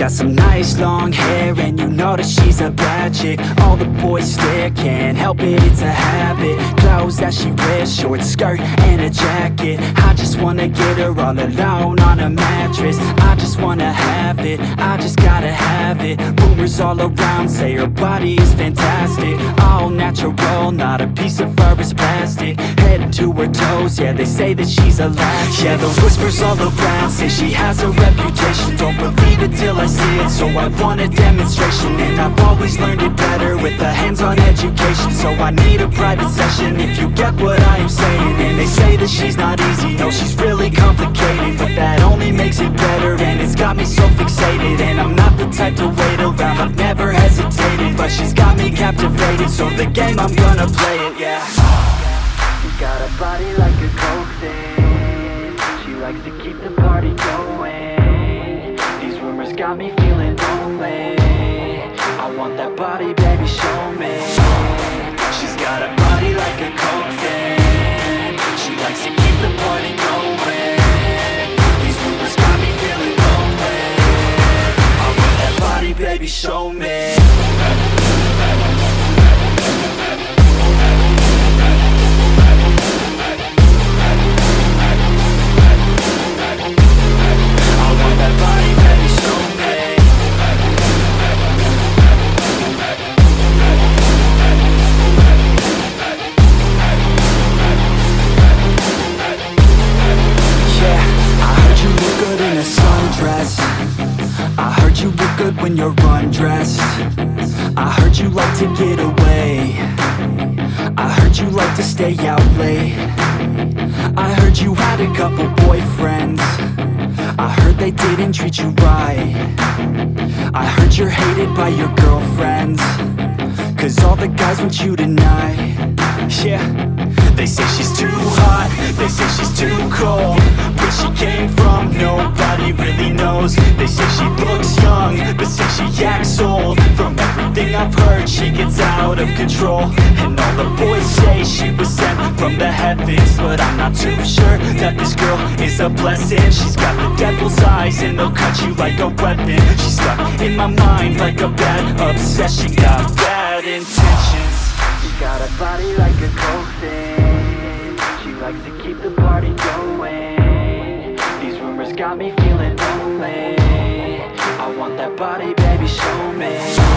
got some nice long hair And you know that she's a bad chick. All the boys stare, can't help it, it's a habit. Clothes that she wears, short skirt and a jacket. I just wanna get her all alone on a mattress. I just wanna have it, I just gotta have it. Rumors all around say her body is fantastic. All natural, not a piece of fur is plastic to her toes, yeah they say that she's a latch Yeah the whispers all around say she has a reputation. Don't believe it till I see it, so I want a demonstration And I've always learned it better with a hands-on education. So I need a private session if you get what I am saying. And they say that she's not easy, no she's really complicated But that only makes it better and it's got me so fixated. And I'm not the type to wait around, I've never hesitated But she's got me captivated, so the game I'm gonna play it, yeah got a body like a coke thing She likes to keep the party going. These rumors got me feeling lonely. I want that body, baby, show me. She's got a body like a coke thing She likes to keep the party going. These rumors got me feeling lonely. I want that body, baby, show me good when you're undressed. I heard you like to get away. I heard you like to stay out late. I heard you had a couple boyfriends. I heard they didn't treat you right. I heard you're hated by your girlfriends. Cause all the guys want you tonight. Yeah. They say she's too hot. They say she's too cold. Where she came from Nobody really knows. They say she She gets out of control. And all the boys say she was sent from the heavens But I'm not too sure That this girl is a blessing. She's got the devil's eyes And they'll cut you like a weapon. She's stuck in my mind Like a bad obsession. Got bad intentions. She's got a body like a thing She likes to keep the party going. These rumors got me feeling lonely. I want that body, baby, show me